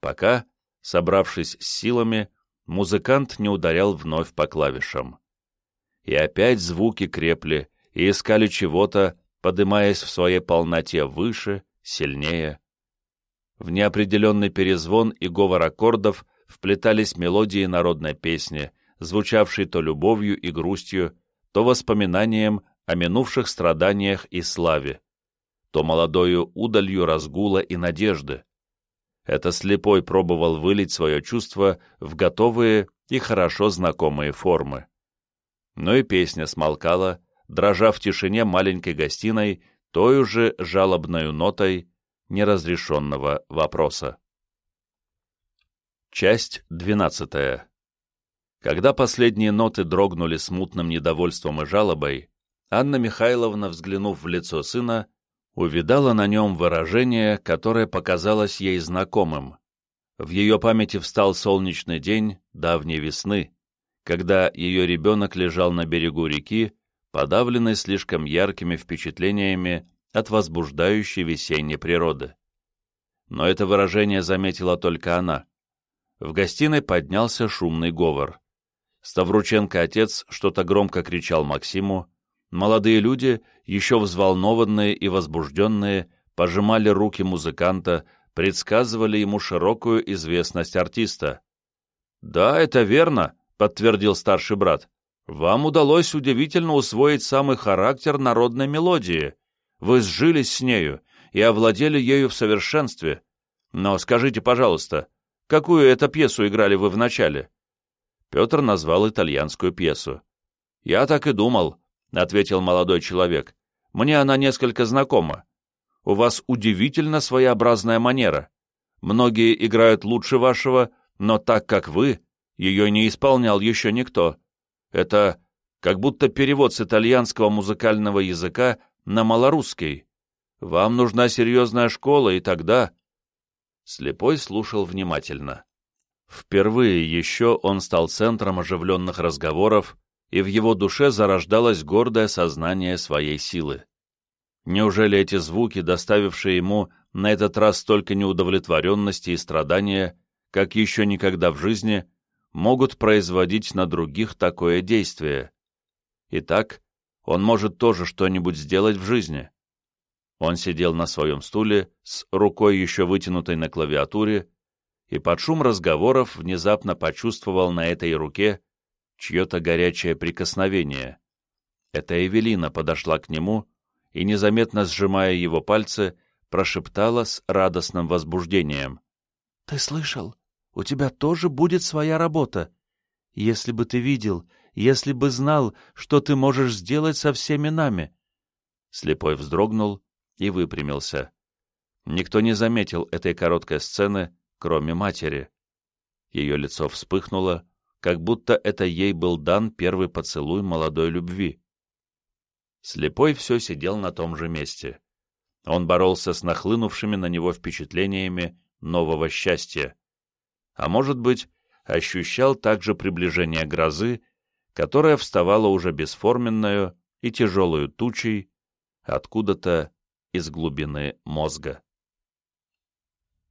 Speaker 1: пока, собравшись с силами, музыкант не ударял вновь по клавишам. И опять звуки крепли и искали чего-то, подымаясь в своей полноте выше, сильнее. В неопределенный перезвон и говор аккордов вплетались мелодии народной песни, звучавшей то любовью и грустью, то воспоминанием о минувших страданиях и славе, то молодою удалью разгула и надежды. Это слепой пробовал вылить свое чувство в готовые и хорошо знакомые формы. Но и песня смолкала, дрожа в тишине маленькой гостиной той же жалобной нотой неразрешенного вопроса. Часть двенадцатая. Когда последние ноты дрогнули смутным недовольством и жалобой, Анна Михайловна, взглянув в лицо сына, увидала на нем выражение, которое показалось ей знакомым. В ее памяти встал солнечный день давней весны, когда ее ребенок лежал на берегу реки подавленной слишком яркими впечатлениями от возбуждающей весенней природы. Но это выражение заметила только она. В гостиной поднялся шумный говор. Ставрученко-отец что-то громко кричал Максиму. Молодые люди, еще взволнованные и возбужденные, пожимали руки музыканта, предсказывали ему широкую известность артиста. «Да, это верно», — подтвердил старший брат. «Вам удалось удивительно усвоить самый характер народной мелодии. Вы сжились с нею и овладели ею в совершенстве. Но скажите, пожалуйста, какую это пьесу играли вы вначале?» Петр назвал итальянскую пьесу. «Я так и думал», — ответил молодой человек. «Мне она несколько знакома. У вас удивительно своеобразная манера. Многие играют лучше вашего, но так как вы, ее не исполнял еще никто. Это как будто перевод с итальянского музыкального языка на малорусский. Вам нужна серьезная школа, и тогда...» Слепой слушал внимательно. Впервые еще он стал центром оживленных разговоров, и в его душе зарождалось гордое сознание своей силы. Неужели эти звуки, доставившие ему на этот раз столько неудовлетворенности и страдания, как еще никогда в жизни, могут производить на других такое действие? Итак, он может тоже что-нибудь сделать в жизни. Он сидел на своем стуле, с рукой еще вытянутой на клавиатуре, и под шум разговоров внезапно почувствовал на этой руке чье-то горячее прикосновение. Это Эвелина подошла к нему и, незаметно сжимая его пальцы, прошептала с радостным возбуждением. — Ты слышал? У тебя тоже будет своя работа. Если бы ты видел, если бы знал, что ты можешь сделать со всеми нами. Слепой вздрогнул и выпрямился. Никто не заметил этой короткой сцены, кроме матери. Ее лицо вспыхнуло, как будто это ей был дан первый поцелуй молодой любви. Слепой все сидел на том же месте. Он боролся с нахлынувшими на него впечатлениями нового счастья. А может быть, ощущал также приближение грозы, которая вставала уже бесформенную и тяжелую тучей откуда-то из глубины мозга.